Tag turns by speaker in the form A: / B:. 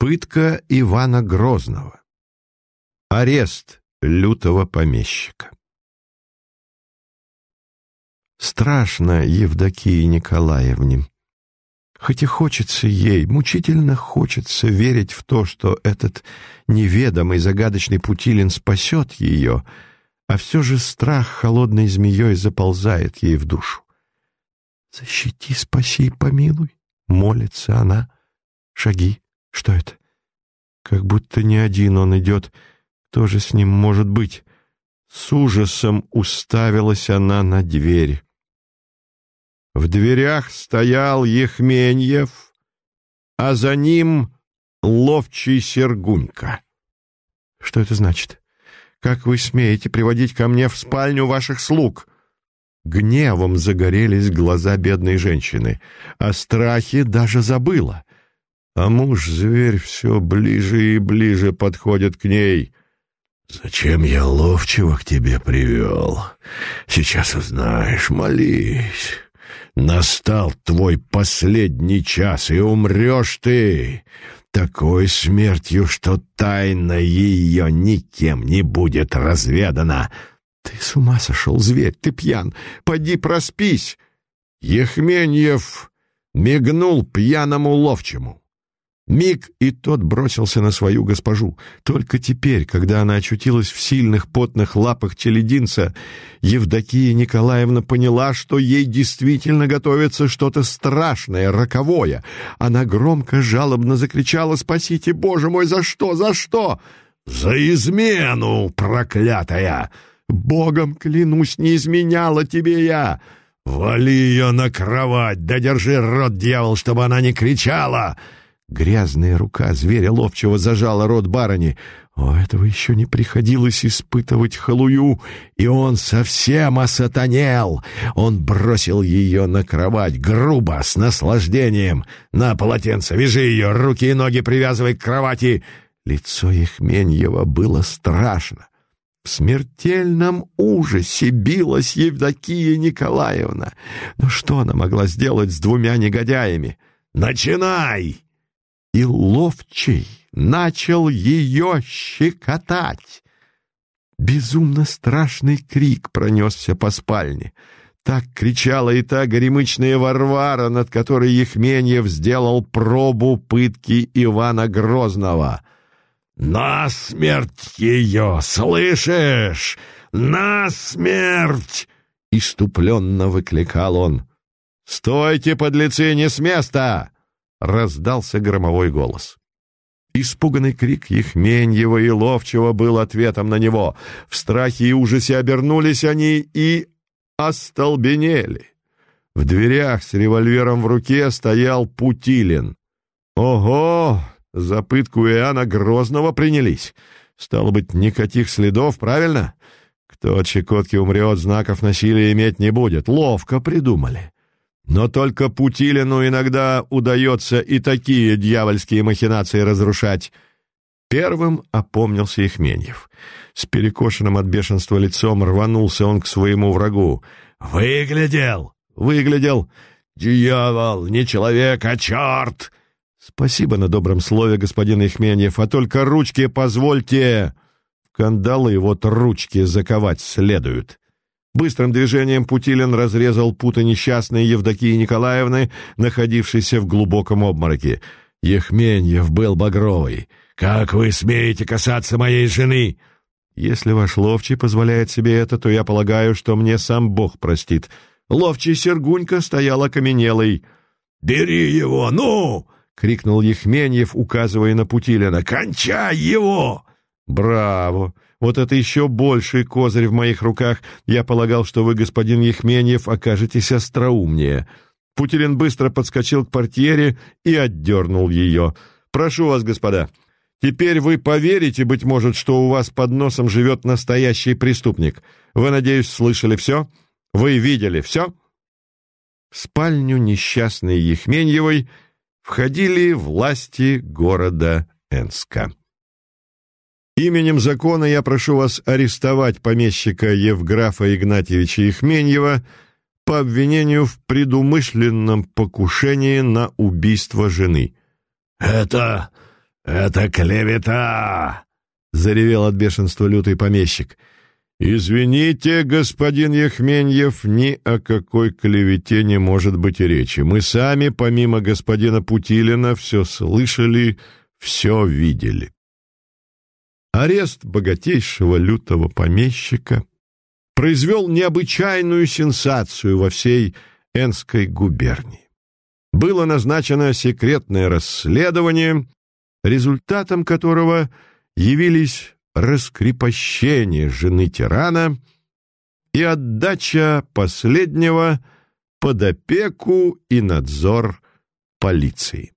A: Пытка Ивана Грозного. Арест лютого помещика. Страшно Евдокии Николаевне. Хоть и хочется ей, мучительно хочется верить в то, что этот неведомый загадочный Путилин спасет ее, а все же страх холодной змеей заползает ей в душу. «Защити, спаси, помилуй», — молится она. Шаги. Что это? Как будто не один он идет. Кто же с ним может быть? С ужасом уставилась она на дверь. В дверях стоял Ехменьев, а за ним ловчий Сергунька. Что это значит? Как вы смеете приводить ко мне в спальню ваших слуг? Гневом загорелись глаза бедной женщины, а страхи даже забыла. А муж-зверь все ближе и ближе подходит к ней.
B: «Зачем я ловчего к тебе привел? Сейчас узнаешь, молись». Настал твой последний час, и умрешь ты такой смертью, что тайна ее никем не будет разведана.
A: Ты с ума сошел, зверь, ты пьян, поди проспись.
B: Ехменьев мигнул пьяному ловчему.
A: Миг, и тот бросился на свою госпожу. Только теперь, когда она очутилась в сильных потных лапах челединца, Евдокия Николаевна поняла, что ей действительно готовится что-то страшное, роковое. Она громко, жалобно закричала «Спасите, Боже мой, за что, за что?»
B: «За измену, проклятая!»
A: «Богом, клянусь, не изменяла тебе я!»
B: «Вали ее на кровать, да держи рот, дьявол, чтобы она не кричала!»
A: Грязная рука зверя ловчего зажала рот барыни. О, этого еще не приходилось испытывать халую, и он совсем осатанел. Он бросил ее на кровать, грубо, с наслаждением. «На полотенце, вяжи ее, руки и ноги привязывай к кровати!» Лицо Ехменьева было страшно. В смертельном ужасе билась Евдокия Николаевна. Но что она могла сделать с двумя негодяями?
B: «Начинай!»
A: И ловчий начал ее щекотать. Безумно страшный крик пронесся по спальне. Так кричала и та горемычная Варвара, над которой Ехменьев сделал пробу пытки Ивана Грозного.
B: «На смерть ее! Слышишь? На смерть!»
A: — иступленно выкликал он. «Стойте, подлецы, не с места!» Раздался громовой голос. Испуганный крик Ехменьева и Ловчего был ответом на него. В страхе и ужасе обернулись они и остолбенели. В дверях с револьвером в руке стоял Путилин. «Ого! За пытку Иоанна Грозного принялись. Стало быть, никаких следов, правильно? Кто от Чекотки умрет, знаков насилия иметь не будет. Ловко придумали. Но только Путилину иногда удается и такие дьявольские махинации разрушать. Первым опомнился Ихменьев. С перекошенным от бешенства лицом рванулся он к своему врагу.
B: «Выглядел!»
A: «Выглядел!»
B: «Дьявол! Не человек, а черт!»
A: «Спасибо на добром слове, господин Ихменьев, а только ручки позвольте...» В кандалы вот ручки заковать следует. Быстрым движением Путилин разрезал путы несчастной Евдокии Николаевны, находившейся в глубоком обмороке. Ехменьев был багровый.
B: «Как вы смеете касаться моей жены?»
A: «Если ваш ловчий позволяет себе это, то я полагаю, что мне сам Бог простит». Ловчий Сергунька стоял окаменелый.
B: «Бери его, ну!»
A: — крикнул Ехменьев, указывая на Путилина.
B: «Кончай его!»
A: «Браво! Вот это еще больший козырь в моих руках. Я полагал, что вы, господин Ехменьев, окажетесь остроумнее». Путилин быстро подскочил к портьере и отдернул ее. «Прошу вас, господа, теперь вы поверите, быть может, что у вас под носом живет настоящий преступник. Вы, надеюсь, слышали все? Вы видели все?» В спальню несчастной Ехменьевой входили власти города Энска. Именем закона я прошу вас арестовать помещика Евграфа Игнатьевича Ихменьева по обвинению в предумышленном покушении на убийство жены».
B: «Это... Это клевета!»
A: — заревел от бешенства лютый помещик. «Извините, господин Ехменьев, ни о какой клевете не может быть речи. Мы сами, помимо господина Путилина, все слышали, все видели». Арест богатейшего лютого помещика произвел необычайную сенсацию во всей Энской губернии. Было назначено секретное расследование, результатом которого явились раскрепощение жены тирана и отдача последнего под опеку и надзор полиции.